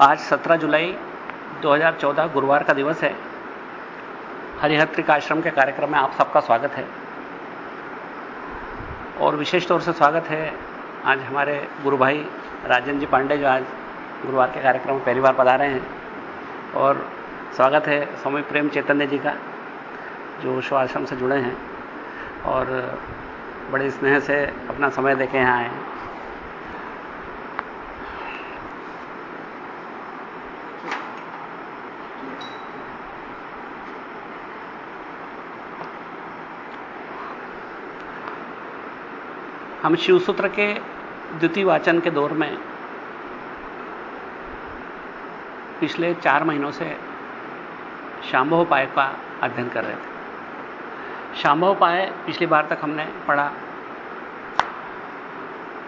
आज 17 जुलाई 2014 गुरुवार का दिवस है। हरिहत्रिक आश्रम के कार्यक्रम में आप सबका स्वागत है। और विशेष तौर से स्वागत है आज हमारे गुरु भाई राजन जी पांडे जो आज गुरुवार के कार्यक्रम में पहली बार पधारे हैं। और स्वागत है स्वामी प्रेम चैतन्य जी का, जो शो आश्रम से जुड़े हैं। और बड़े स्नेह से अपना समय देके यहाँ आए हैं। हम शिवसूत्र के द्वितीय वाचन के दौर में पिछले चार महीनों से शांभव उपाय का अध्ययन कर रहे थे। शांभव उपाय पिछली बार तक हमने पढ़ा।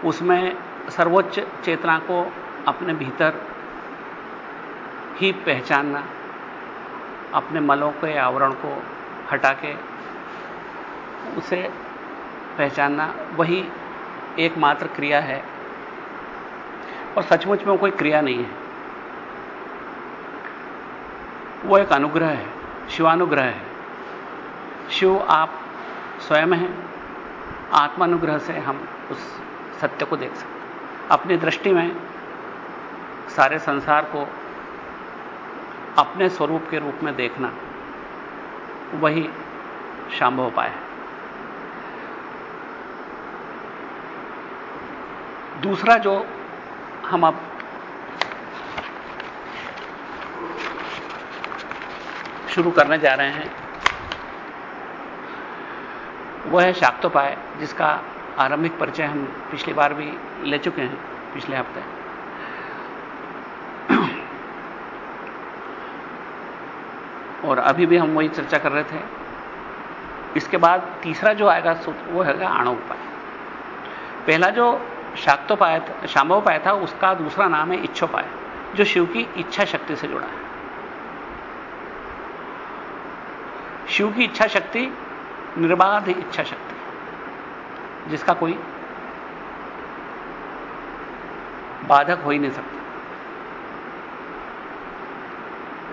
उसमें सर्वोच्च चेतना को अपने भीतर ही पहचानना, अपने मलों के आवरण को हटा के उसे पहचानना, वही एकमात्र क्रिया है। और सचमुच में कोई क्रिया नहीं है। वो एक अनुग्रह है, शिवानुग्रह है। शिव, आप स्वयं हैं। आत्मानुग्रह से हम उस सत्य को देख सकते अपनी दृष्टि में सारे संसार को अपने स्वरूप के रूप में देखना, वही शांभव उपाय है। दूसरा जो हम अब शुरू करने जा रहे हैं, वह है शाक्तोपाय, जिसका आरंभिक परिचय हम पिछली बार भी ले चुके हैं, पिछले हफ़्ते। और अभी भी हम वही चर्चा कर रहे थे। इसके बाद तीसरा जो आएगा, वो है आणु उपाय पहला जो शाक्तोपाय शाम्भोपाय था उसका दूसरा नाम है इच्छोपाय, जो शिव की इच्छा शक्ति से जुड़ा है। शिव की इच्छा शक्ति निर्बाध इच्छा शक्ति, जिसका कोई बाधक हो ही नहीं सकता,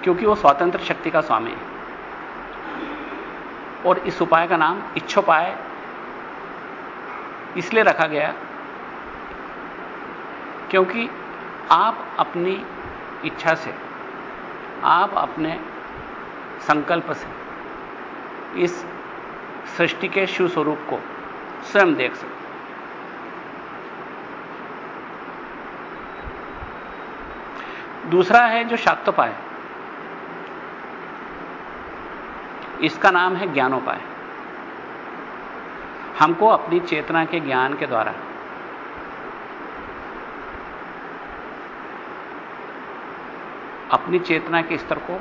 क्योंकि वो स्वतंत्र शक्ति का स्वामी है। और इस उपाय का नाम इच्छोपाय इसलिए रखा गया क्योंकि आप अपनी इच्छा से, आप अपने संकल्प से इस सृष्टि के शिव स्वरूप को स्वयं देख सकते दूसरा है जो शाक्तोपाय। इसका नाम है ज्ञानोपाय। हमको अपनी चेतना के ज्ञान के द्वारा अपनी चेतना के स्तर को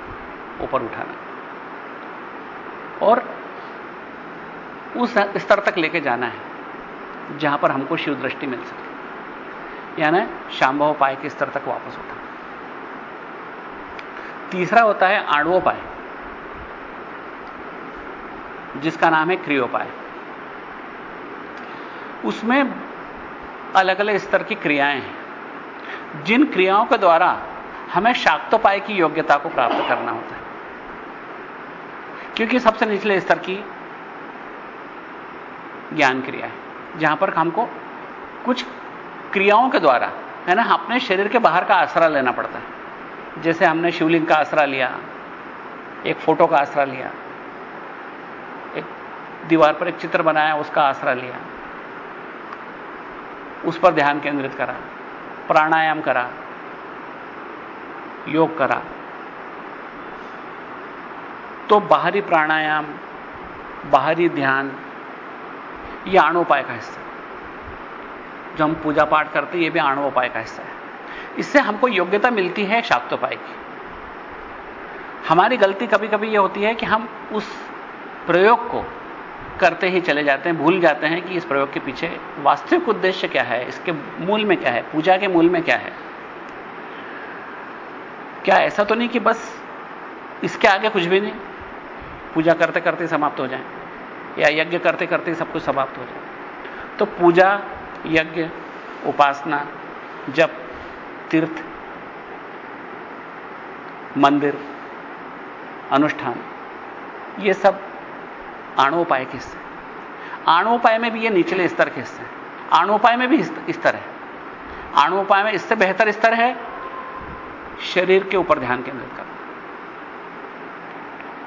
ऊपर उठाना। और उस स्तर तक लेके जाना है, जहाँ पर हमको शिव दृष्टि मिल सके। यानी शांभव पाए के स्तर तक वापस उठा। तीसरा होता है आणुओपाय जिसका नाम है क्रियोपाय। उसमें अलग अलग स्तर की क्रियाएँ हैं। जिन क्रियाओं के द्वारा हमें शाक्तोपाय की योग्यता को प्राप्त करना होता है। क्योंकि सबसे निचले स्तर की ज्ञान क्रिया है, जहाँ पर हमको कुछ क्रियाओं के द्वारा, है ना, अपने शरीर के बाहर का आसरा लेना पड़ता है। जैसे हमने शिवलिंग का आसरा लिया, एक फ़ोटो का आसरा लिया, एक दीवार पर एक चित्र बनाया, उसका आसरा लिया, उस पर ध्यान केंद्रित करा, प्राणायाम करा योग करा। तो बाहरी प्राणायाम, बाहरी ध्यान यह आणोपाय का हिस्सा जो हम पूजा पाठ करते हैं यह भी आणोपाय का हिस्सा है। इससे हमको योग्यता मिलती है शाक्तोपाय की। हमारी गलती कभी कभी यह होती है कि हम उस प्रयोग को करते ही चले जाते हैं, भूल जाते हैं कि इस प्रयोग के पीछे वास्तविक उद्देश्य क्या है, इसके मूल में क्या है, पूजा के मूल में क्या है। क्या ऐसा तो नहीं कि बस इसके आगे कुछ भी नहीं? पूजा करते करते समाप्त हो जाए, या यज्ञ करते करते सब कुछ समाप्त हो जाए। तो पूजा, यज्ञ, उपासना, जप, तीर्थ, मंदिर, अनुष्ठान, ये सब आणोपाय के हिस्से। आणोपाय में भी ये निचले स्तर के हिस्से हैं। आणोपाय में भी स्तर है। आणोपाय में इससे बेहतर स्तर है शरीर के ऊपर ध्यान केंद्रित करना,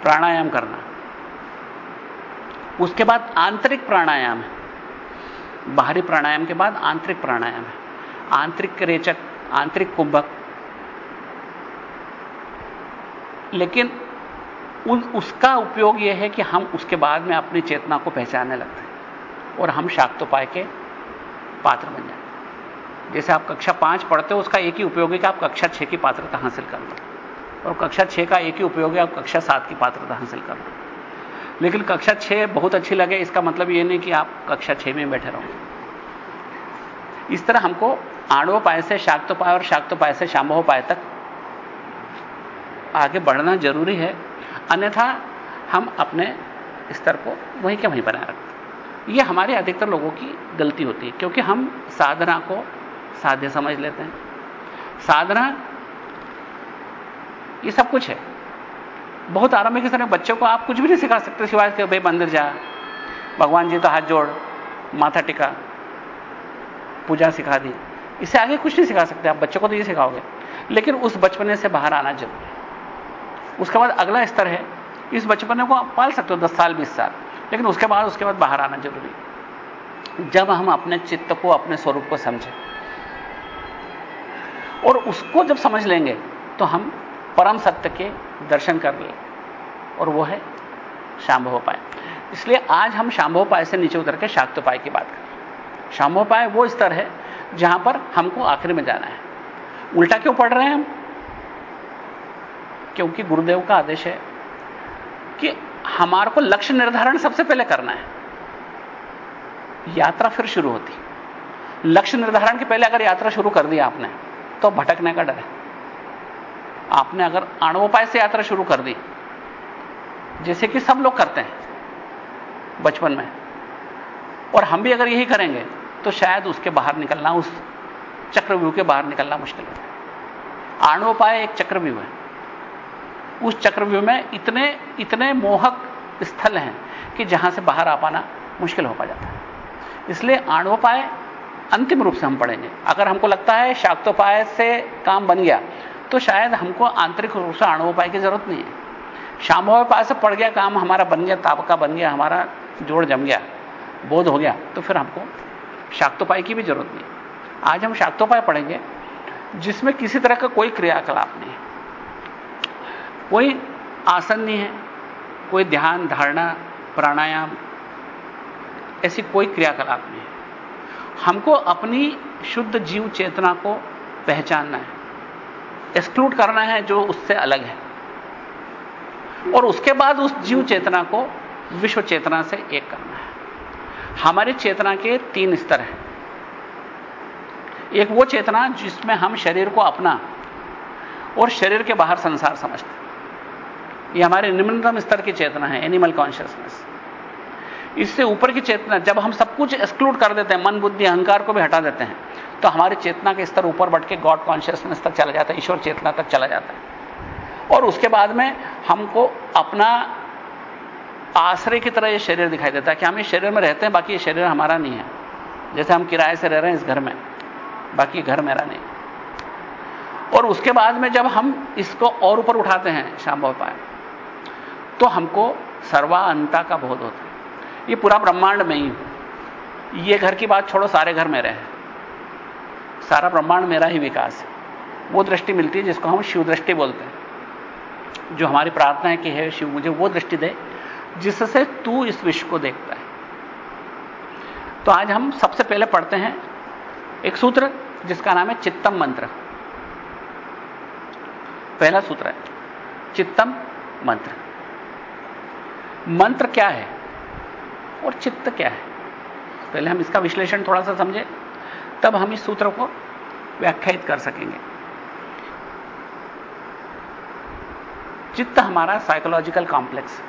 प्राणायाम करना। उसके बाद आंतरिक प्राणायाम है। बाहरी प्राणायाम के बाद आंतरिक प्राणायाम है। आंतरिक रेचक, आंतरिक कुंभक। लेकिन उन, उसका उपयोग यह है कि हम उसके बाद में अपनी चेतना को पहचानने लगते हैं और हम शाक्तोपाय के पात्र बन जाते हैं। जैसे आप कक्षा पाँच पढ़ते हो, उसका एक ही उपयोग है कि आप कक्षा छह की पात्रता हासिल कर लो। और कक्षा छह का एक ही उपयोग है, आप कक्षा सात की पात्रता हासिल कर लो। लेकिन कक्षा छह बहुत अच्छी लगे, इसका मतलब यह नहीं कि आप कक्षा छह में बैठे रहो। इस तरह हमको आणवोपाय से शाक्तोपाय और शाक्तोपाय से शाम्भोपाय तक आगे बढ़ना ज़रूरी है। अन्यथा हम अपने स्तर को वहीं के वहीं बनाए रखते हैं। यह हमारे अधिकतर लोगों की गलती होती है, क्योंकि हम साधना को साध्य समझ लेते हैं। साधना ये सब कुछ है। बहुत आराम के समय बच्चों को आप कुछ भी नहीं सिखा सकते सिवाय के भाई मंदिर जा, भगवान जी तो हाथ जोड़, माथा टिका, पूजा सिखा दी। इससे आगे कुछ नहीं सिखा सकते आप, बच्चों को तो ये सिखाओगे। लेकिन उस बचपने से बाहर आना ज़रूरी है। उसके बाद अगला स्तर है, इस बचपने को आप पाल सकते हो, दस साल, बीस साल। लेकिन उसके बाद उसके बाद बाहर आना ज़रूरी जब हम अपने चित्त को, अपने स्वरूप को समझें और उसको जब समझ लेंगे तो हम परम सत्य के दर्शन कर ले। और वो है शांभवोपाय इसलिए आज हम शांभवोपाय से नीचे उतर के शाक्तोपाय की बात करें। शांभवोपाय वो स्तर है जहाँ पर हमको आखिर में जाना है। उल्टा क्यों पढ़ रहे हैं हम? क्योंकि गुरुदेव का आदेश है कि हमारे को लक्ष्य निर्धारण सबसे पहले करना है। यात्रा फिर शुरू होती। लक्ष्य निर्धारण के पहले अगर यात्रा शुरू कर दी आपने तो भटकने का डर है। आपने अगर आणवोपाय से यात्रा शुरू कर दी, जैसे कि सब लोग करते हैं बचपन में, और हम भी अगर यही करेंगे तो शायद उसके बाहर निकलना, उस चक्रव्यूह के बाहर निकलना मुश्किल है आणवोपाय एक चक्रव्यूह है। उस चक्रव्यूह में इतने इतने मोहक स्थल हैं कि जहाँ से बाहर आ पाना मुश्किल हो पा जाता है। इसलिए आणवोपाय अंतिम रूप से हम पढ़ेंगे। अगर हमको लगता है शाक्तोपाय से काम बन गया तो शायद हमको आंतरिक रूप से आणवोपाय की ज़रूरत नहीं है। शामोपाय से पड़ गया, काम हमारा बन गया ताबका बन गया, हमारा जोड़ जम गया, बोध हो गया तो फिर हमको शाक्तोपाय की भी ज़रूरत नहीं आज हम शाक्तोपाय पढ़ेंगे, जिसमें किसी तरह का कोई क्रियाकलाप नहीं है। कोई आसन नहीं है, कोई ध्यान, धारणा, प्राणायाम, ऐसी कोई क्रियाकलाप नहीं है। हमको अपनी शुद्ध जीव चेतना को पहचानना है। एक्सक्लूड करना है जो उससे अलग है। और उसके बाद उस जीव चेतना को विश्व चेतना से एक करना है। हमारी चेतना के तीन स्तर हैं। एक वो चेतना जिसमें हम शरीर को अपना और शरीर के बाहर संसार समझते हैं। ये हमारे निम्नतम स्तर की चेतना है एनिमल कॉन्शियसनेस इससे ऊपर की चेतना, जब हम सब कुछ एक्सक्लूड कर देते हैं, मन, बुद्धि, अहंकार को भी हटा देते हैं तो हमारी चेतना के स्तर ऊपर बढ़ के गॉड कॉन्शियसनेस तक चला जाता है, ईश्वर चेतना तक चला जाता है। और उसके बाद में हमको अपना आश्रय की तरह ये शरीर दिखाई देता है कि हम इस शरीर में रहते हैं, बाकी ये शरीर हमारा नहीं है। जैसे हम किराए से रह रहे हैं इस घर में, बाकी घर मेरा नहीं। और उसके बाद में जब हम इसको और ऊपर उठाते हैं, शाम पाए तो हमको सर्वांता का बोध होता है। ये पूरा ब्रह्मांड में ही। ये घर की बात छोड़ो, सारे घर मेरे हैं। सारा ब्रह्मांड मेरा ही विकास है। वो दृष्टि मिलती है जिसको हम शिव दृष्टि बोलते हैं। जो हमारी प्रार्थना है कि हे शिव, मुझे वो दृष्टि दे, जिससे तू इस विश्व को देखता है। तो आज हम सबसे पहले पढ़ते हैं एक सूत्र जिसका नाम है चित्तम मंत्र। पहला सूत्र है चित्तम मंत्र। मंत्र क्या है? और चित्त क्या है? पहले हम इसका विश्लेषण थोड़ा सा समझे, तब हम इस सूत्र को व्याख्यायित कर सकेंगे। चित्त हमारा साइकोलॉजिकल कॉम्प्लेक्स है।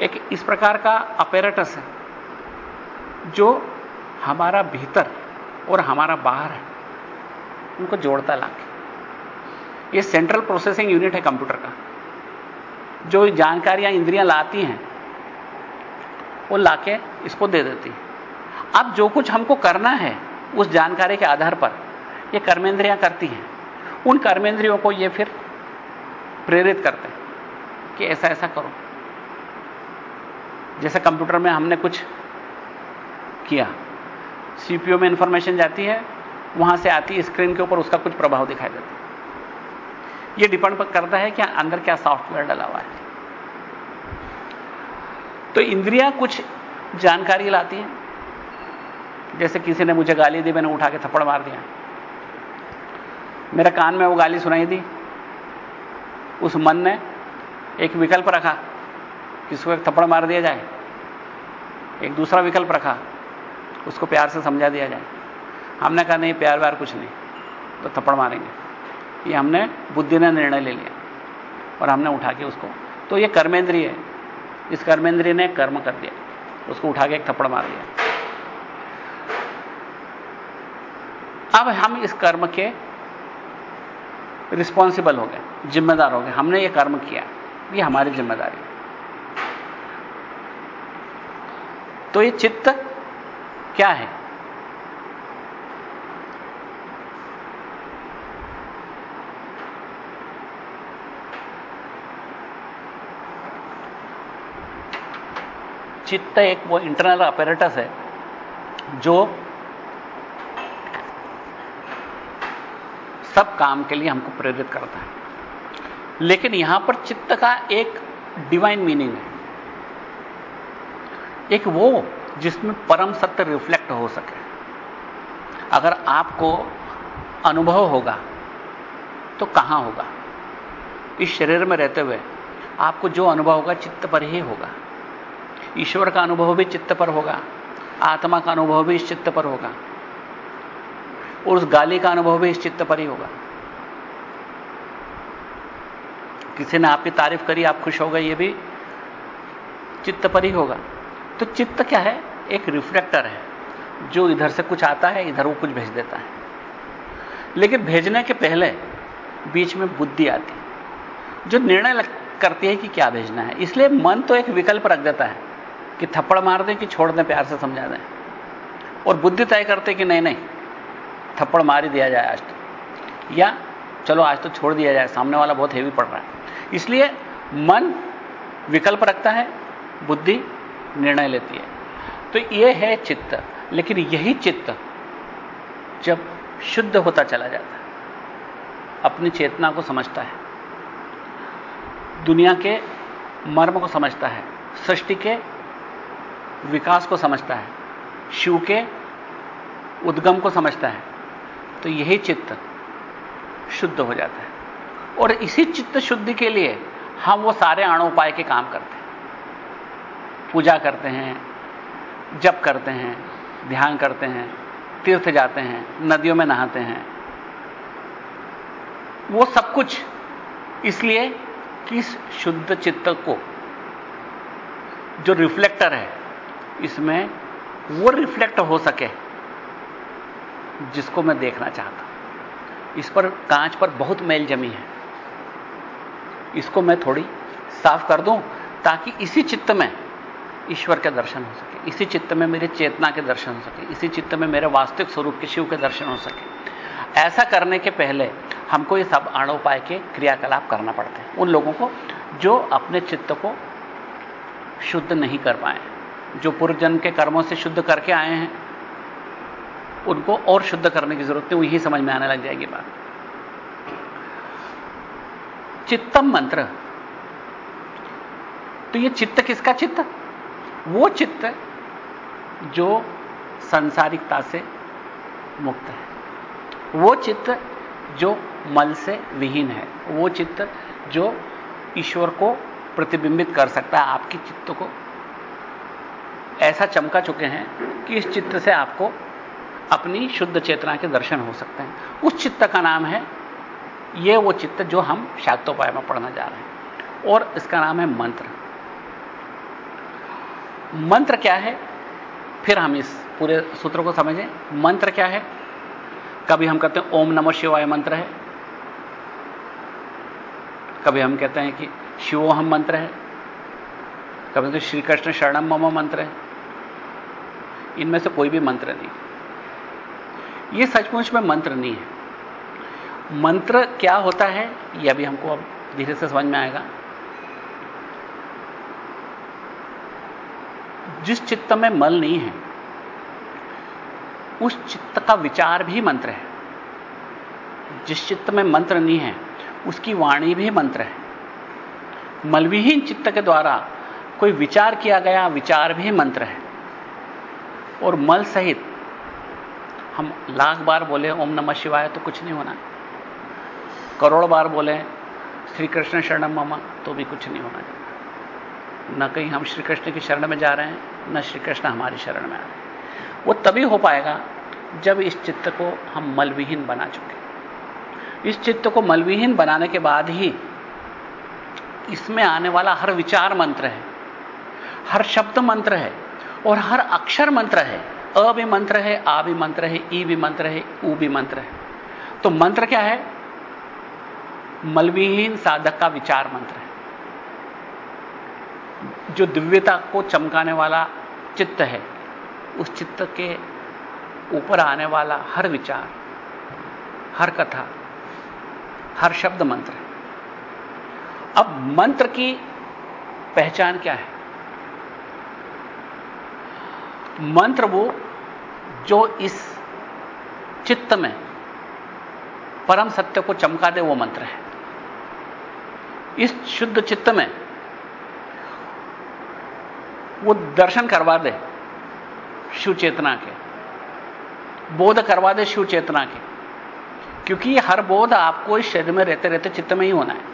एक इस प्रकार का अपेरेटस है, जो हमारा भीतर और हमारा बाहर है। उनको जोड़ता लाके। ये सेंट्रल प्रोसेसिंग यूनिट है कंप्यूटर का। जो जानकारियाँ इंद्रियाँ लाती हैं, वो लाके इसको दे देती है। अब जो कुछ हमको करना है, उस जानकारी के आधार पर, ये कर्मेंद्रियाँ करती हैं। उन कर्मेंद्रियों को ये फिर प्रेरित करते हैं कि ऐसा ऐसा करो। जैसे कंप्यूटर में हमने कुछ किया, सीपीयू में इंफॉर्मेशन जाती है, वहाँ से आती स्क्रीन के ऊपर उसका कुछ प्रभाव दिखाई देता है। यह डिपेंड करता है कि अंदर क्या सॉफ्टवेयर डला हुआ है। तो इंद्रियाँ कुछ जानकारी लाती हैं। जैसे किसी ने मुझे गाली दी, मैंने उठा के थप्पड़ मार दिया। मेरे कान में वो गाली सुनाई दी। उस मन ने एक विकल्प रखा किसको एक थप्पड़ मार दिया जाए। एक दूसरा विकल्प रखा, उसको प्यार से समझा दिया जाए। हमने कहा, नहीं प्यार व्यार कुछ नहीं तो थप्पड़ मारेंगे। ये हमने बुद्धि ने निर्णय ले लिया और हमने उठा के उसको। तो ये कर्मेंद्रिय है। इस कर्मेंद्रिय ने कर्म कर दिया। उसको उठा के एक थप्पड़ मार दिया। अब हम इस कर्म के रिस्पॉन्सिबल हो गए, जिम्मेदार हो गए। हमने ये कर्म किया। ये हमारी ज़िम्मेदारी तो ये चित्त क्या है? चित्त एक वो इंटरनल अपरेटस है, जो सब काम के लिए हमको प्रेरित करता है। लेकिन यहाँ पर चित्त का एक डिवाइन मीनिंग है। एक वो जिसमें परम सत्य रिफ्लेक्ट हो सके। अगर आपको अनुभव होगा तो कहाँ होगा? इस शरीर में रहते हुए आपको जो अनुभव होगा, चित्त पर ही होगा। ईश्वर का अनुभव भी चित्त पर होगा, आत्मा का अनुभव भी इस चित्त पर होगा, और उस गाली का अनुभव भी इस चित्त पर ही होगा। किसी ने आपकी तारीफ़ करी, आप खुश हो गए, ये भी चित्त पर ही होगा। तो चित्त क्या है? एक रिफ्लेक्टर है, जो इधर से कुछ आता है, इधर वो कुछ भेज देता है। लेकिन भेजने के पहले बीच में बुद्धि आती जो निर्णय करती है कि क्या भेजना है। इसलिए मन तो एक विकल्प रख देता है। कि थप्पड़ मार दें कि छोड़ दें, प्यार से समझा दें। और बुद्धि तय करते कि नहीं नहीं, थप्पड़ मार ही दिया जाए आज तो। या चलो आज तो छोड़ दिया जाए, सामने वाला बहुत हेवी पड़ रहा है। इसलिए मन विकल्प रखता है, बुद्धि निर्णय लेती है। तो यह है चित्त, लेकिन यही चित्त जब शुद्ध होता चला जाता है, अपनी चेतना को समझता है, दुनिया के मर्म को समझता है, सृष्टि के विकास को समझता है, शिव के उद्गम को समझता है तो यही चित्त शुद्ध हो जाता है। और इसी चित्त शुद्धि के लिए हम वो सारे आणोपाय के काम करते हैं। पूजा करते हैं, जप करते हैं, ध्यान करते हैं, तीर्थ जाते हैं, नदियों में नहाते हैं। वो सब कुछ इसलिए कि शुद्ध चित्त को जो रिफ्लेक्टर है इसमें वो रिफ्लेक्ट हो सके जिसको मैं देखना चाहता। इस पर कांच पर बहुत मैल जमी है। इसको मैं थोड़ी साफ़ कर दूँ ताकि इसी चित्त में ईश्वर के दर्शन हो सके, इसी चित्त में मेरे चेतना के दर्शन हो सके, इसी चित्त में मेरे वास्तविक स्वरूप के शिव के दर्शन हो सके। ऐसा करने के पहले हमको ये सब आणोपाय के क्रियाकलाप करना पड़ते हैं, उन लोगों को जो अपने चित्त को शुद्ध नहीं कर पाए। जो पूर्व जन्म के कर्मों से शुद्ध करके आए हैं, उनको और शुद्ध करने की ज़रूरत नहीं, वही समझ में आने लग जाएगी बात। चित्तम मंत्र। तो ये चित्त किसका चित्त? वो चित्त जो संसारिकता से मुक्त है। वो चित्त जो मल से विहीन है। वो चित्त जो ईश्वर को प्रतिबिंबित कर सकता है, आपकी चित्त को। ऐसा चमका चुके हैं कि इस चित्त से आपको अपनी शुद्ध चेतना के दर्शन हो सकते हैं। उस चित्त का नाम है यह वो चित्त जो हम शाक्तोपाय में पढ़ना जा रहे हैं। और इसका नाम है मंत्र। मंत्र क्या है? फिर हम इस पूरे सूत्र को समझें। मंत्र क्या है? कभी हम कहते हैं, ओम नमः शिवाय मंत्र है। कभी हम कहते हैं कि शिवोहम मंत्र है। कभी तो श्री कृष्ण शरणम मम मंत्र है। इनमें से कोई भी मंत्र नहीं ये सचमुच में मंत्र नहीं है। मंत्र क्या होता है यह अभी हमको अब धीरे से समझ में आएगा। जिस चित्त में मल नहीं है, उस चित्त का विचार भी मंत्र है। जिस चित्त में मंत्र नहीं है, उसकी वाणी भी मंत्र है। मलविहीन चित्त के द्वारा कोई विचार किया गया, विचार भी मंत्र है। और मल सहित हम लाख बार बोले, ओम नमः शिवाय तो कुछ नहीं होना। करोड़ बार बोले, श्री कृष्ण शरणम ममा तो भी कुछ नहीं होना। न कहीं हम श्री कृष्ण की शरण में जा रहे हैं, न श्री कृष्ण हमारी शरण में आ रहे हैं। वो तभी हो पाएगा जब इस चित्त को हम मलविहीन बना चुके इस चित्त को मलविहीन बनाने के बाद ही इसमें आने वाला हर विचार मंत्र है, हर शब्द मंत्र है। और हर अक्षर मंत्र है। अ भी मंत्र है, आ भी मंत्र है, ई भी मंत्र है ऊ भी मंत्र है। तो मंत्र क्या है? मलविहीन साधक का विचार मंत्र है। जो दिव्यता को चमकाने वाला चित्त है, उस चित्त के ऊपर आने वाला हर विचार, हर कथा, हर शब्द मंत्र है। अब मंत्र की पहचान क्या है? मंत्र वो जो इस चित्त में परम सत्य को चमका दे, वो मंत्र है। इस शुद्ध चित्त में वो दर्शन करवा दे शिव चेतना के। बोध करवा दे शिव चेतना के। क्योंकि हर बोध आपको इस शरीर में रहते रहते चित्त में ही होना है,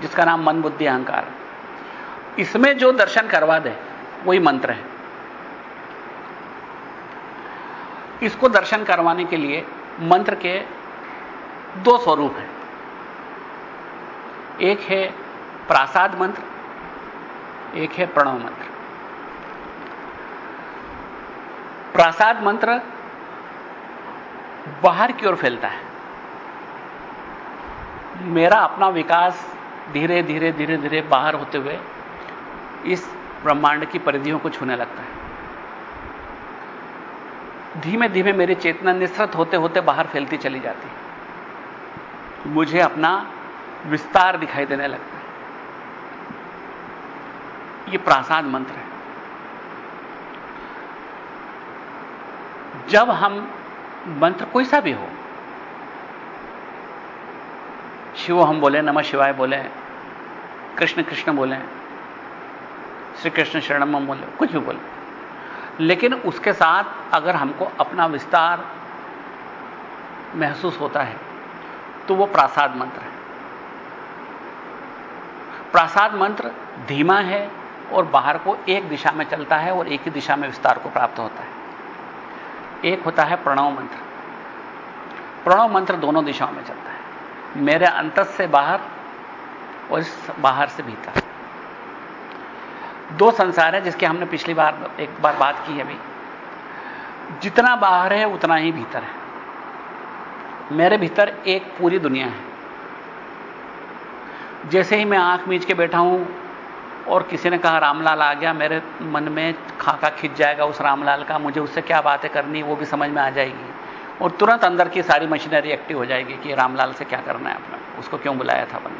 जिसका नाम मन बुद्धि अहंकार इसमें जो दर्शन करवा दे, वही मंत्र है। इसको दर्शन करवाने के लिए मंत्र के दो स्वरूप हैं। एक है प्रासाद मंत्र, एक है प्रणव मंत्र। प्रासाद मंत्र बाहर की ओर फैलता है। मेरा अपना विकास धीरे धीरे धीरे धीरे बाहर होते हुए इस ब्रह्मांड की परिधियों को छूने लगता है। धीमे धीमे मेरी चेतना निसृत होते होते बाहर फैलती चली जाती। है मुझे अपना विस्तार दिखाई देने लगता है। यह प्रासाद मंत्र है। जब हम मंत्र कोई सा भी हो, शिव हम बोले, नमः शिवाय बोले, कृष्ण कृष्ण बोले, श्री कृष्ण शरणम बोले, कुछ भी बोले लेकिन उसके साथ अगर हमको अपना विस्तार महसूस होता है तो वो प्रासाद मंत्र है। प्रासाद मंत्र धीमा है और बाहर को एक दिशा में चलता है और एक ही दिशा में विस्तार को प्राप्त होता है। एक होता है प्रणव मंत्र। प्रणव मंत्र दोनों दिशाओं में चलता है। मेरे अंत से बाहर और इस बाहर से भीतर। दो संसार है जिसके हमने पिछली बार, एक बार बात की है अभी। जितना बाहर है, उतना ही भीतर है। मेरे भीतर एक पूरी दुनिया है। जैसे ही मैं आँख मीच के बैठा हूँ और किसी ने कहा, रामलाल आ गया, मेरे मन में खाका खिंच जाएगा उस रामलाल का, मुझे उससे क्या बातें करनी वो भी समझ में आ जाएगी। और तुरंत अंदर की सारी मशीनरी एक्टिव हो जाएगी कि रामलाल से क्या करना है अपना, उसको क्यों बुलाया था अपन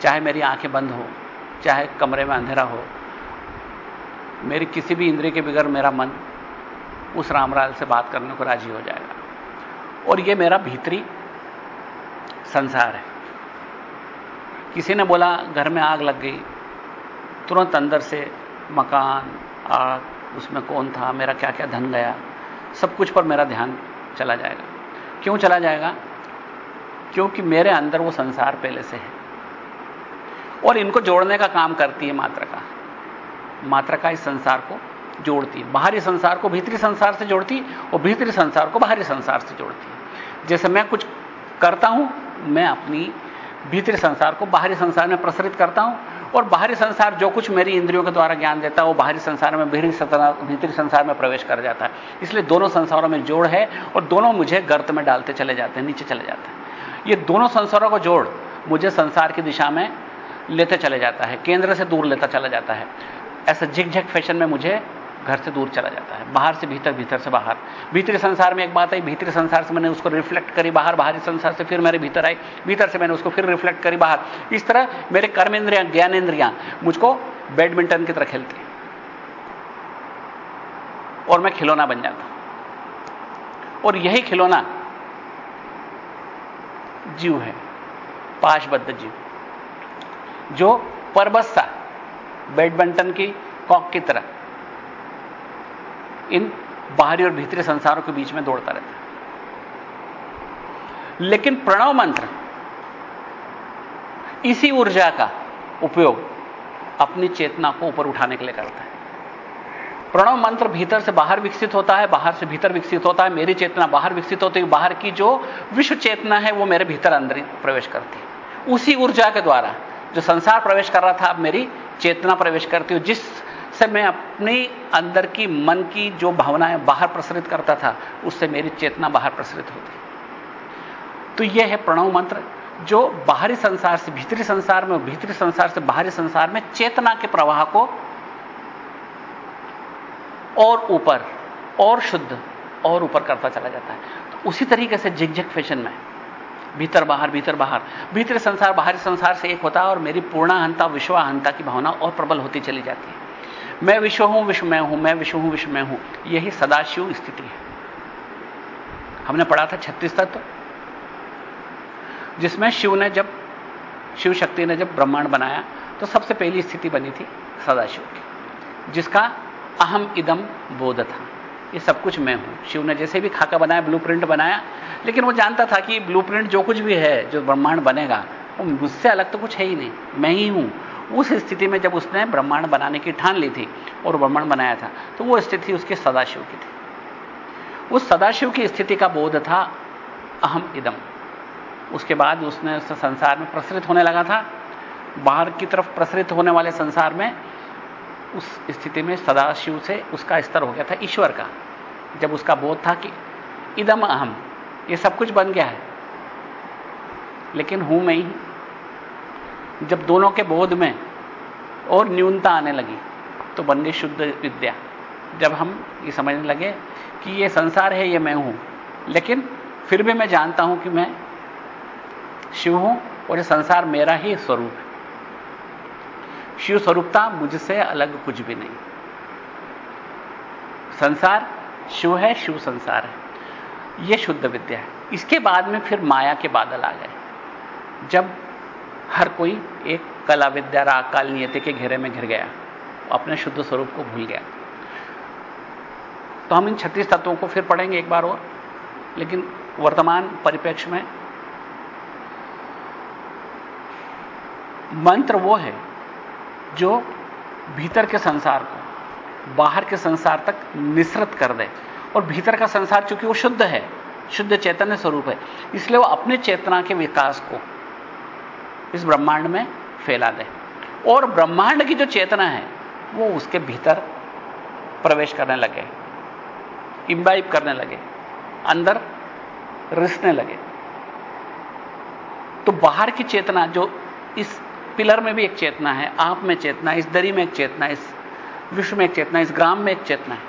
चाहे मेरी आँखें बंद हो, चाहे कमरे में अंधेरा हो मेरी किसी भी इंद्रिय के बगैर मेरा मन उस रामलाल से बात करने को राज़ी हो जाएगा। और यह मेरा भीतरी संसार है। किसी ने बोला, घर में आग लग गई, तुरंत अंदर से मकान, आग, उसमें कौन था, मेरा क्या क्या धन गया, सब कुछ पर मेरा ध्यान चला जाएगा। क्यों चला जाएगा? क्योंकि मेरे अंदर वो संसार पहले से है। और इनको जोड़ने का काम करती है मात्र का। मात्रा का इस संसार को जोड़ती है। बाहरी संसार को भीतरी संसार से जोड़ती और भीतरी संसार को बाहरी संसार से जोड़ती जैसे मैं कुछ करता हूँ, मैं अपनी भीतरी संसार को बाहरी संसार में प्रसरित करता हूँ और बाहरी संसार जो कुछ मेरी इंद्रियों के द्वारा ज्ञान देता है, वो बाहरी संसार में भीतरी संसार में प्रवेश कर जाता है। इसलिए दोनों संसारों में जोड़ है और दोनों मुझे गर्त में डालते चले जाते हैं, नीचे चले जाते हैं। ये दोनों संसारों का जोड़ मुझे संसार की दिशा में लेते चले जाता है, केंद्र से दूर लेता चला जाता है। ऐसा झिकझक फ़ैशन में मुझे घर से दूर चला जाता है, बाहर से भीतर भीतर से बाहर। भीतरी संसार में एक बात आई, भीतरी संसार से मैंने उसको रिफ्लेक्ट करी बाहर, बाहरी संसार से फिर मेरे भीतर आई, भीतर से मैंने उसको फिर रिफ्लेक्ट करी बाहर। इस तरह मेरे कर्म इंद्रियाँ ज्ञान इंद्रियाँ मुझको बैडमिंटन की तरह खेलती और मैं खिलौना बन जाता और यही खिलौना जीव है, पाशबद्ध जीव, जो परबस्सा बैडमिंटन की, कॉक की तरह। इन बाहरी और भीतरी संसारों के बीच में दौड़ता रहता है। लेकिन प्रणव मंत्र, इसी ऊर्जा का उपयोग अपनी चेतना को ऊपर उठाने के लिए करता है। प्रणव मंत्र भीतर से बाहर विकसित होता है, बाहर से भीतर विकसित होता है, मेरी चेतना बाहर विकसित होती है, बाहर की जो विश्व चेतना है वो मेरे भीतर अंदर प्रवेश करती है। उसी ऊर्जा के द्वारा जो संसार प्रवेश कर रहा था, अब मेरी चेतना प्रवेश करती हूँ। जिस से मैं अपनी अंदर की मन की जो भावनाएँ बाहर प्रसरित करता था, उससे मेरी चेतना बाहर प्रसरित होती। तो यह है प्रणव मंत्र, जो बाहरी संसार से, भीतरी संसार में, भीतरी संसार से बाहरी संसार में चेतना के प्रवाह को और ऊपर, और शुद्ध, और ऊपर करता चला जाता है। तो उसी तरीके से झिकझक फ़ैशन में भीतर बाहर भीतर बाहर। भीतर संसार, बाहरी संसार से एक होता है और मेरी पूर्णाहंता, विश्वाहंता की भावना और प्रबल होती चली जाती है। मैं विश्व हूँ, विश्व में हूँ, मैं विश्व हूँ, विश्व में हूँ। यही सदाशिव स्थिति है। हमने पढ़ा था छत्तीस तत्व, जिसमें शिव ने जब, शिव शक्ति ने जब ब्रह्मांड बनाया तो सबसे पहली स्थिति बनी थी सदाशिव की, जिसका अहम इदम बोध था। ये सब कुछ मैं हूँ। शिव ने जैसे भी खाका बनाया ब्लूप्रिंट बनाया, लेकिन वो जानता था कि ब्लूप्रिंट जो कुछ भी है, जो ब्रह्मांड बनेगा, वो मुझसे अलग तो कुछ है ही नहीं। मैं ही हूँ। उस स्थिति में जब उसने ब्रह्मांड बनाने की ठान ली थी और ब्रह्मांड बनाया था तो वो स्थिति उसके सदाशिव की थी। उस सदाशिव की स्थिति का बोध था अहम इदम। उसके बाद उसने उस संसार में प्रसरित होने लगा था। बाहर की तरफ़ प्रसरित होने वाले संसार में उस स्थिति में सदाशिव से उसका स्तर हो गया था ईश्वर का। जब उसका बोध था कि इदम अहम, ये सब कुछ बन गया है। लेकिन हूँ मैं ही जब दोनों के बोध में और न्यूनता आने लगी तो बन गई शुद्ध विद्या। जब हम ये समझने लगे कि ये संसार है, ये मैं हूँ। लेकिन फिर भी मैं जानता हूँ कि मैं शिव हूँ और ये संसार मेरा ही स्वरूप है। शिव स्वरूपता मुझसे अलग कुछ भी नहीं। संसार शिव है, शिव संसार है। यह शुद्ध विद्या है। इसके बाद में फिर माया के बादल आ गए। जब हर कोई एक कला विद्या काल, नियति के घेरे में घिर गया अपने शुद्ध स्वरूप को भूल गया। तो हम इन छत्तीस तत्वों को फिर पढ़ेंगे एक बार और। लेकिन वर्तमान परिप्रेक्ष्य में मंत्र वो है जो भीतर के संसार को, बाहर के संसार तक निसृत कर दे। और भीतर का संसार चूँकि वो शुद्ध है, शुद्ध चैतन्य स्वरूप है, इसलिए वो अपने चेतना के विकास को इस ब्रह्मांड में फैला दे। और ब्रह्मांड की जो चेतना है, वो उसके भीतर प्रवेश करने लगे इम्बाइब करने लगे, अंदर रिसने लगे। तो बाहर की चेतना जो इस पिलर में भी एक चेतना है, आप में चेतना इस दरी में एक चेतना इस विश्व में एक चेतना इस ग्राम में एक चेतना है।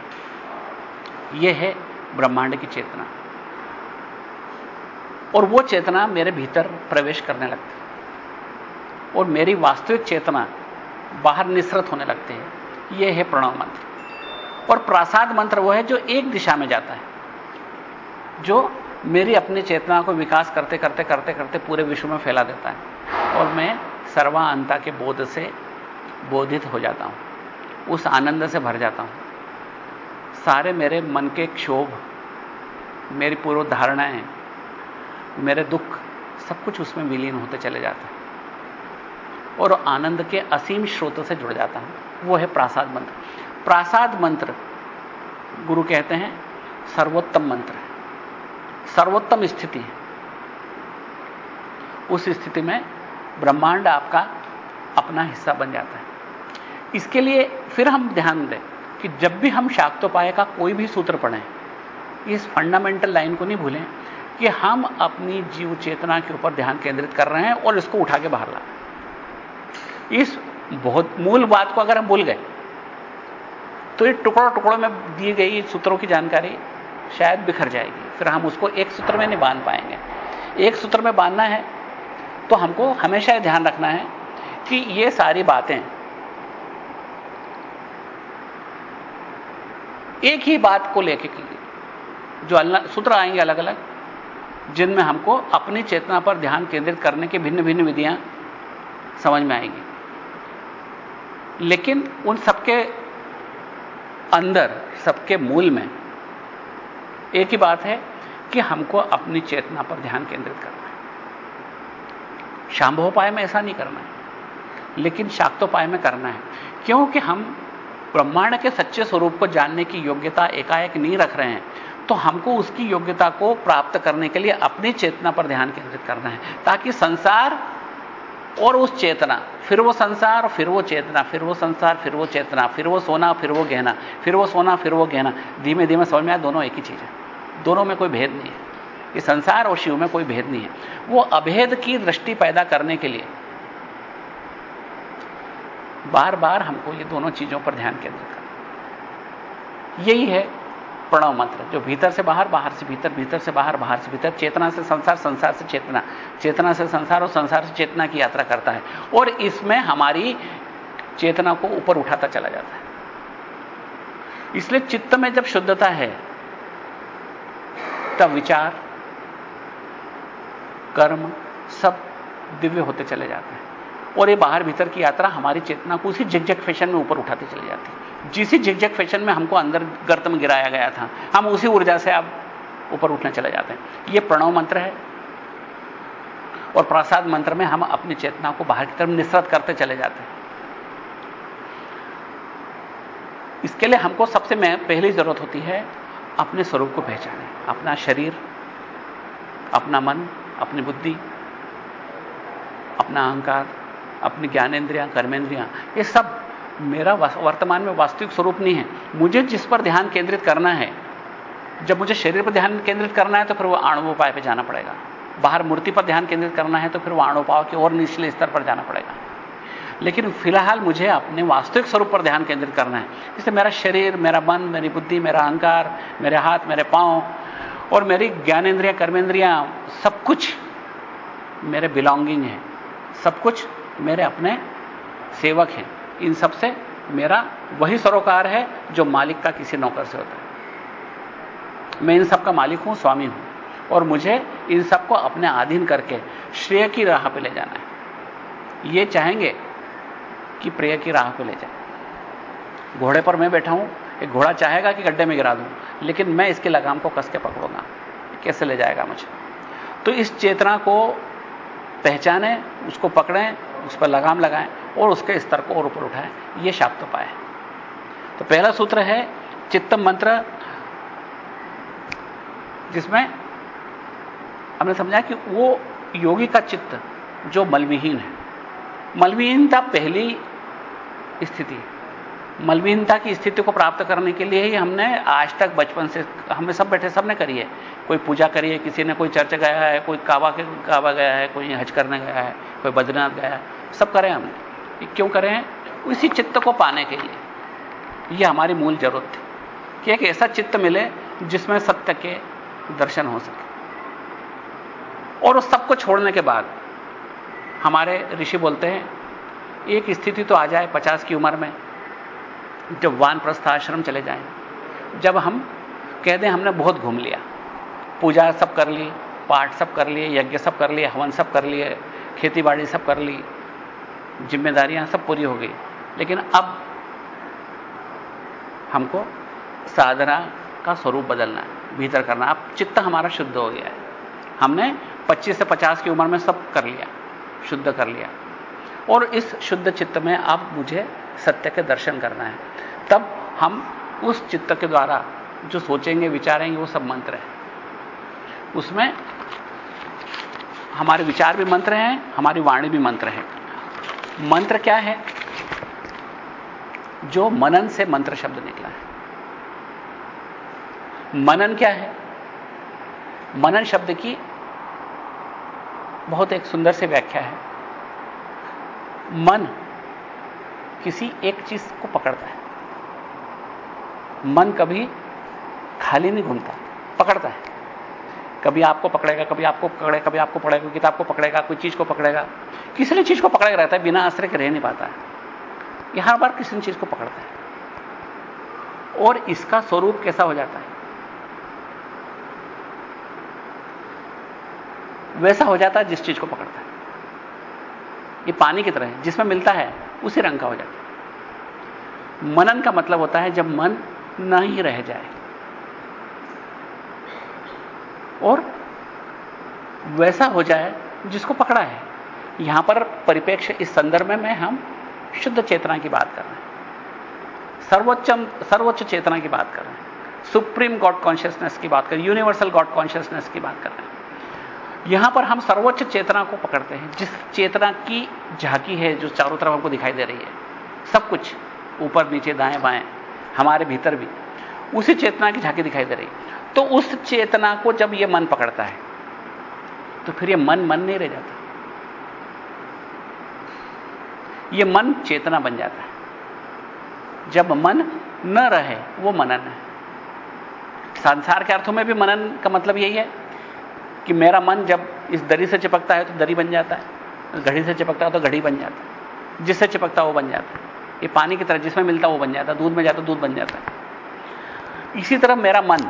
यह है ब्रह्मांड की चेतना। और वो चेतना मेरे भीतर प्रवेश करने लगती है। और मेरी वास्तविक चेतना बाहर निसृत होने लगती है। यह है प्रणव मंत्र। और प्रासाद मंत्र वो है जो एक दिशा में जाता है। जो मेरी अपनी चेतना को विकास करते करते करते करते पूरे विश्व में फैला देता है। और मैं सर्वांता के बोध से बोधित हो जाता हूँ। उस आनंद से भर जाता हूँ। सारे मेरे मन के क्षोभ, मेरी पूर्व धारणाएँ मेरे दुख, सब कुछ उसमें विलीन होते चले जाते हैं। और आनंद के असीम स्रोतों से जुड़ जाता हूँ। वो है प्रासाद मंत्र। प्रासाद मंत्र, गुरु कहते हैं, सर्वोत्तम मंत्र है। सर्वोत्तम स्थिति है। उस स्थिति में ब्रह्मांड आपका अपना हिस्सा बन जाता है। इसके लिए फिर हम ध्यान दें कि जब भी हम शाक्तोपाय का कोई भी सूत्र पढ़ें, इस फंडामेंटल लाइन को नहीं भूलें कि हम अपनी जीव चेतना के ऊपर ध्यान केंद्रित कर रहे हैं और इसको उठा के बाहर ला इस बहुत मूल बात को अगर हम भूल गए तो ये टुकड़ों टुकड़ों में दी गई सूत्रों की जानकारी शायद बिखर जाएगी। फिर हम उसको एक सूत्र में नहीं बाँध पाएँगे। एक सूत्र में बांधना है तो हमको हमेशा ध्यान रखना है कि ये सारी बातें एक ही बात को लेकर की जो सूत्र आएँगे अलग अलग जिनमें हमको अपनी चेतना पर ध्यान केंद्रित करने की भिन्न भिन्न विधियाँ समझ में आएँगी। लेकिन उन सबके अंदर, सबके मूल में एक ही बात है कि हमको अपनी चेतना पर ध्यान केंद्रित करना। शांभोपाय में ऐसा नहीं करना है। लेकिन शाक्तोपाय में करना है। क्योंकि हम ब्रह्मांड के सच्चे स्वरूप को जानने की योग्यता एकाएक नहीं रख रहे हैं तो हमको उसकी योग्यता को प्राप्त करने के लिए अपनी चेतना पर ध्यान केंद्रित करना है, ताकि संसार और उस चेतना, फिर वो संसार, फिर वो चेतना, फिर वो संसार, फिर वो चेतना, फिर वो सोना, फिर वो गहना, फिर वो सोना, फिर वो गहना। धीमे धीमे समझ में आया? दोनों एक ही चीज़ है। दोनों में कोई भेद नहीं है। ये संसार और शिव में कोई भेद नहीं है। वो अभेद की दृष्टि पैदा करने के लिए बार बार हमको ये दोनों चीज़ों पर ध्यान केंद्रित करना यही है प्रणव मंत्र, जो भीतर से बाहर बाहर से भीतर भीतर से बाहर बाहर से भीतर, चेतना से संसार संसार से चेतना चेतना से संसार और संसार से चेतना की यात्रा करता है। और इसमें हमारी चेतना को ऊपर उठाता चला जाता है। इसलिए चित्त में जब शुद्धता है, तब विचार कर्म सब दिव्य होते चले जाते हैं। और ये बाहर भीतर की यात्रा हमारी चेतना को उसी झिकझक फ़ैशन में ऊपर उठाते चली जाती है। जिसी झिकझक फ़ैशन में हमको अंदर गर्त में गिराया गया था, हम उसी ऊर्जा से अब ऊपर उठने चले जाते हैं। ये प्रणव मंत्र है। और प्रसाद मंत्र में हम अपनी चेतना को बाहर की तरफ़ निसरत करते चले जाते हैं। इसके लिए हमको सबसे पहली ज़रूरत होती है अपने स्वरूप को पहचाने अपना शरीर, अपना मन अपनी बुद्धि, अपना अहंकार, अपनी ज्ञानेन्द्रियाँ कर्मेंद्रियाँ ये सब मेरा वर्तमान में वास्तविक स्वरूप नहीं है। मुझे जिस पर ध्यान केंद्रित करना है, जब मुझे शरीर पर ध्यान केंद्रित करना है तो फिर वो आणुपाय पर जाना पड़ेगा। बाहर मूर्ति पर ध्यान केंद्रित करना है तो फिर वो आणुपाव के और निचले स्तर पर जाना पड़ेगा। लेकिन फ़िलहाल मुझे अपने वास्तविक स्वरूप पर ध्यान केंद्रित करना है। जैसे मेरा शरीर, मेरा मन, मेरी बुद्धि, मेरा अहंकार, मेरे हाथ, मेरे पाँव और मेरी ज्ञानेन्द्रियाँ कर्मेंद्रियाँ सब कुछ मेरे बिलोंगिंग है। सब कुछ मेरे अपने सेवक हैं। इन सबसे मेरा वही सरोकार है जो मालिक का किसी नौकर से होता है। मैं इन सब का मालिक हूँ, स्वामी हूँ। और मुझे इन सबको अपने अधीन करके श्रेय की राह पे ले जाना है। ये चाहेंगे कि प्रेय की राह को ले जाए। घोड़े पर मैं बैठा हूँ, एक घोड़ा चाहेगा कि गड्ढे में गिरा दूँ। लेकिन मैं इसके लगाम को कस के पकड़ूँगा। कैसे ले जाएगा मुझे? तो इस चेतना को पहचानें, उसको पकड़ें, उस पर लगाम लगाएँ और उसके स्तर को और ऊपर उठाएँ। यह शाप्त शाक्तोपाय है। तो पहला सूत्र है, चित्तम मंत्र, जिसमें हमने समझा कि वो योगी का चित्त जो मलविहीन है। मलविहीनता पहली स्थिति मलविहीनता की स्थिति को प्राप्त करने के लिए ही हमने आज तक बचपन से हमें सब बैठे सबने करी है। कोई पूजा करी है, किसी ने कोई चर्च गया है, कोई काबा के, काबा गया है, कोई हज करने गया है, कोई बद्रीनाथ गया है, सब करें हमने। क्यों करें? उसी चित्त को पाने के लिए। यह हमारी मूल ज़रूरत थी कि एक ऐसा चित्त मिले जिसमें सत्य के दर्शन हो सके। और उस सबको छोड़ने के बाद हमारे ऋषि बोलते हैं, एक स्थिति तो आ जाए पचास की उम्र में जब वान प्रस्थाश्रम चले जाएँ, जब हम कह दें हमने बहुत घूम लिया, पूजा सब कर ली, पाठ सब कर लिए, यज्ञ सब कर लिए, हवन सब कर लिए खेती बाड़ी सब कर ली, जिम्मेदारियाँ सब पूरी हो गई। लेकिन अब हमको साधना का स्वरूप बदलना है, भीतर करना अब चित्त हमारा शुद्ध हो गया है। हमने 25 से 50 की उम्र में सब कर लिया, शुद्ध कर लिया। और इस शुद्ध चित्त में अब मुझे सत्य के दर्शन करना है। तब हम उस चित्त के द्वारा जो सोचेंगे, विचारेंगे, वो सब मंत्र है। उसमें हमारे विचार भी मंत्र हैं, हमारी वाणी भी मंत्र है। मंत्र क्या है? जो मनन से मंत्र शब्द निकला है। मनन क्या है? मनन शब्द की बहुत एक सुंदर से व्याख्या है। मन किसी एक चीज़ को पकड़ता है। मन कभी खाली नहीं घूमता, पकड़ता है। कभी आपको पकड़ेगा, कभी आपको पकड़ेगा कभी आपको पकड़ेगा, कोई किताब को पकड़ेगा, कोई चीज़ को पकड़ेगा। किसी ने चीज़ को पकड़ेगा रहता है, बिना आश्रय के रह नहीं पाता है। यह हर बार किसी ने चीज़ को पकड़ता है। और इसका स्वरूप कैसा हो जाता है? वैसा हो जाता है जिस चीज़ को पकड़ता है। ये पानी की तरह है, जिसमें मिलता है उसी रंग का हो जाता है। मनन का मतलब होता है जब मन न ही रह जाए। और वैसा हो जाए जिसको पकड़ा है। यहाँ पर परिपेक्ष इस संदर्भ में हम शुद्ध चेतना की बात कर रहे हैं। सर्वोच्च सर्वोच्च चेतना की बात कर रहे हैं। सुप्रीम गॉड कॉन्शियसनेस की बात कर यूनिवर्सल गॉड कॉन्शियसनेस की बात कर रहे हैं। यहाँ पर हम सर्वोच्च चेतना को पकड़ते हैं। जिस चेतना की झांकी है, जो चारों तरफ़ हमको दिखाई दे रही है, सब कुछ, ऊपर, नीचे, दाएँ, बाएँ, हमारे भीतर भी, उसी चेतना की झांकी दिखाई दे रही तो उस चेतना को जब यह मन पकड़ता है तो फिर यह मन मन नहीं रह जाता। यह मन चेतना बन जाता है। जब मन न रहे, वो मनन है। संसार के अर्थों में भी मनन का मतलब यही है। कि मेरा मन जब इस दरी से चिपकता है तो दरी बन जाता है, घड़ी से चिपकता है तो घड़ी बन जाता है। जिससे चिपकता वो बन जाता है। ये पानी की तरह जिसमें मिलता वो बन जाता है, दूध में जाता दूध बन जाता है। इसी तरह मेरा मन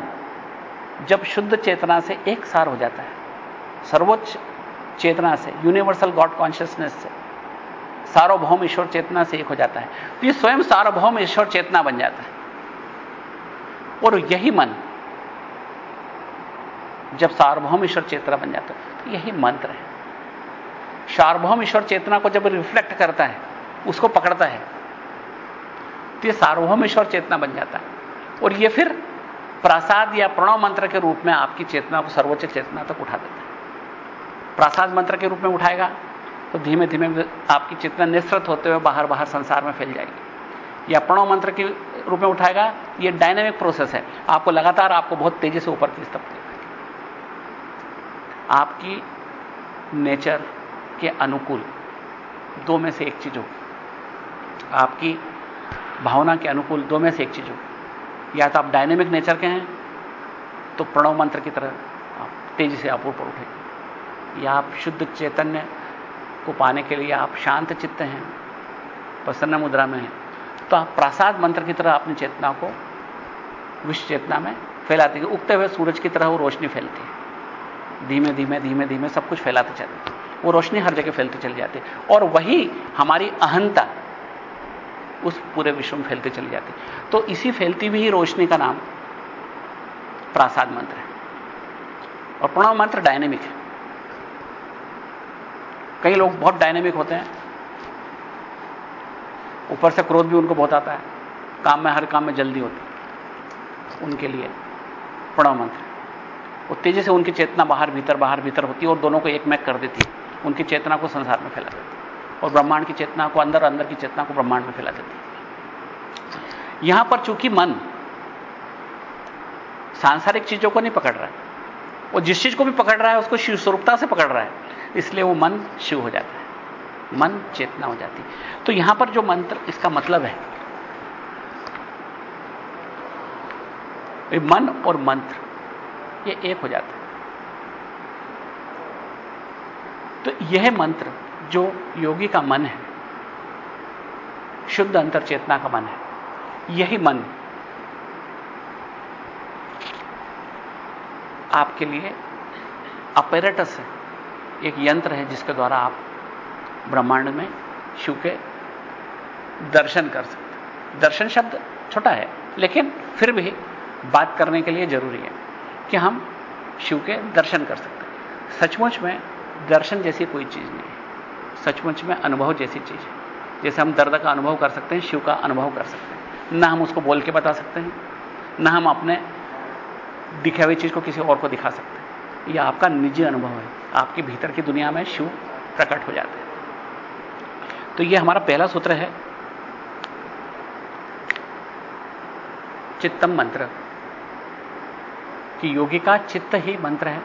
जब शुद्ध चेतना से एक सार हो जाता है, सर्वोच्च चेतना से यूनिवर्सल गॉड कॉन्शियसनेस से, सार्वभौम ईश्वर चेतना से एक हो जाता है। तो ये स्वयं सार्वभौम ईश्वर चेतना बन जाता है। और यही मन जब सार्वभौम ईश्वर चेतना बन जाता है तो यही मंत्र है। सार्वभौम ईश्वर चेतना को जब रिफ्लेक्ट करता है, उसको पकड़ता है तो यह सार्वभौम ईश्वर चेतना बन जाता है। और यह फिर प्रसाद या प्रणव मंत्र के रूप में आपकी चेतना को, सर्वोच्च चेतना तक उठा देता है। प्रसाद मंत्र के रूप में उठाएगा तो धीमे धीमे आपकी चेतना निस्तृत होते हुए बाहर बाहर संसार में फैल जाएगी। या प्रणव मंत्र के रूप में उठाएगा यह डायनेमिक प्रोसेस है। आपको लगातार आपको बहुत तेज़ी से ऊपर की तरफ़ आपकी नेचर के अनुकूल दो में से एक चीज़ होगी। आपकी भावना के अनुकूल दो में से एक चीज़ होगी। या तो आप डायनेमिक नेचर के हैं तो प्रणव मंत्र की तरह आप तेज़ी से आप ऊपर उठेंगे या आप शुद्ध चैतन्य को पाने के लिए आप शांत चित्त हैं, प्रसन्न मुद्रा में हैं तो आप प्रसाद मंत्र की तरह अपनी चेतना को, विश्व चेतना में फैलाते उगते हुए सूरज की तरह वो रोशनी फैलती है। धीमे धीमे धीमे धीमे सब कुछ फैलाते चले वो रोशनी हर जगह फैलती चली जाती और वही हमारी अहंता उस पूरे विश्व में फैलते चली जाती तो इसी फैलती हुई रोशनी का नाम प्रासाद मंत्र है। और प्रणव मंत्र डायनेमिक है। कई लोग बहुत डायनेमिक होते हैं। ऊपर से क्रोध भी उनको बहुत आता है। काम में, हर काम में जल्दी होती उनके लिए प्रणव मंत्र वो तेज़ी से उनकी चेतना बाहर भीतर बाहर भीतर होती है और दोनों को एक मैक कर देती है। उनकी चेतना को संसार में फैला देती और ब्रह्मांड की चेतना को अंदर अंदर की चेतना को ब्रह्मांड में फैला देती यहाँ पर चूँकि मन सांसारिक चीज़ों को नहीं पकड़ रहा है वो जिस चीज़ को भी पकड़ रहा है, उसको शिव स्वरूपता से पकड़ रहा है, इसलिए वो मन शिव हो जाता है। मन चेतना हो जाती है। तो यहाँ पर जो मंत्र, इसका मतलब है मन और मंत्र ये एक हो जाता है। तो यह मंत्र जो योगी का मन है, शुद्ध अंतर चेतना का मन है, यही मन आपके लिए अपेरेटस है। एक यंत्र है जिसके द्वारा आप ब्रह्मांड में शिव के दर्शन कर सकते दर्शन शब्द छोटा है, लेकिन फिर भी बात करने के लिए ज़रूरी है। कि हम शिव के दर्शन कर सकते हैं। सचमुच में दर्शन जैसी कोई चीज़ नहीं है। सचमुच में अनुभव जैसी चीज़ है। जैसे हम दर्द का अनुभव कर सकते हैं, शिव का अनुभव कर सकते हैं। ना हम उसको बोल के बता सकते हैं, ना हम अपने दिखे हुई चीज़ को किसी और को दिखा सकते हैं। यह आपका निजी अनुभव है। आपके भीतर की दुनिया में शिव प्रकट हो जाते हैं। तो यह हमारा पहला सूत्र है, चित्तम मंत्र। कि योगी का चित्त ही मंत्र है।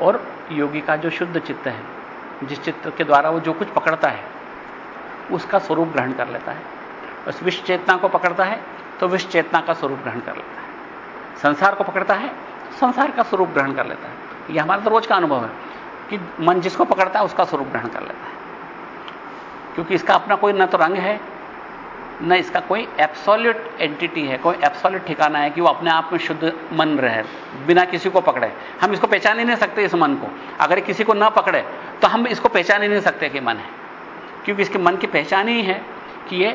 और योगी का जो शुद्ध चित्त है, जिस चित्त के द्वारा वो जो कुछ पकड़ता है, उसका स्वरूप ग्रहण कर लेता है। उस विश्व चेतना को पकड़ता है तो विश्व चेतना का स्वरूप ग्रहण कर लेता है। संसार को पकड़ता है तो संसार का स्वरूप ग्रहण कर लेता है। यह हमारा तो रोज का अनुभव है कि मन जिसको पकड़ता है, उसका स्वरूप ग्रहण कर लेता है। क्योंकि इसका अपना कोई न तो रंग है न इसका कोई एब्सोल्यूट एंटिटी है, कोई एब्सोल्यूट ठिकाना है कि वो अपने आप में शुद्ध मन रहे, बिना किसी को पकड़े। हम इसको पहचान ही नहीं सकते इस मन को। अगर किसी को ना पकड़े तो हम इसको पहचान ही नहीं सकते कि मन है। क्योंकि इसके मन की पहचान ही है कि ये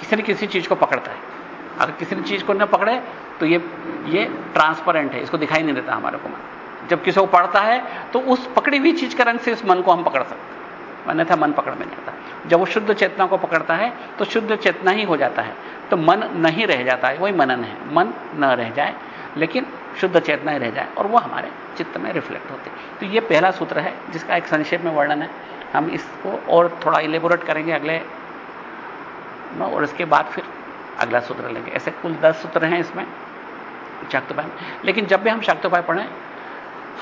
किसी न किसी चीज़ को पकड़ता है। अगर किसी ने चीज़ को न पकड़े तो ये ये ट्रांसपेरेंट है, इसको दिखाई नहीं देता हमारे को मन। जब किसी को पढ़ता है तो उस पकड़ी हुई चीज़ के रंग से इस मन को हम पकड़ सकते अन्यथा मन पकड़ में नहीं आता। जब वो शुद्ध चेतना को पकड़ता है तो शुद्ध चेतना ही हो जाता है। तो मन नहीं रह जाता है, वही मनन है। मन न रह जाए, लेकिन शुद्ध चेतना ही रह जाए, और वो हमारे चित्त में रिफ्लेक्ट होते तो ये पहला सूत्र है, जिसका एक संक्षेप में वर्णन है। हम इसको और थोड़ा इलेबोरेट करेंगे अगले और इसके बाद फिर अगला सूत्र लेंगे। ऐसे कुल दस सूत्र हैं इसमें, शक्तोपाय। लेकिन जब भी हम शक्तोपाय पढ़ें,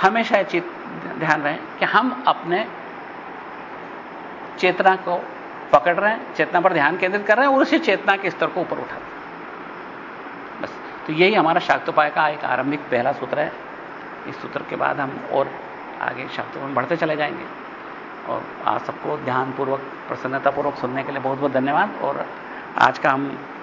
हमेशा चित ध्यान रहे कि हम अपने चेतना को पकड़ रहे हैं, चेतना पर ध्यान केंद्रित कर रहे हैं और उसी चेतना के स्तर को ऊपर उठा रहे हैं। बस तो यही हमारा शाक्तोपाय का एक आरंभिक पहला सूत्र है। इस सूत्र के बाद हम और आगे शाक्तोपाय बढ़ते चले जाएँगे। और आप सबको ध्यानपूर्वक, प्रसन्नतापूर्वक सुनने के लिए बहुत बहुत धन्यवाद। और आज का हम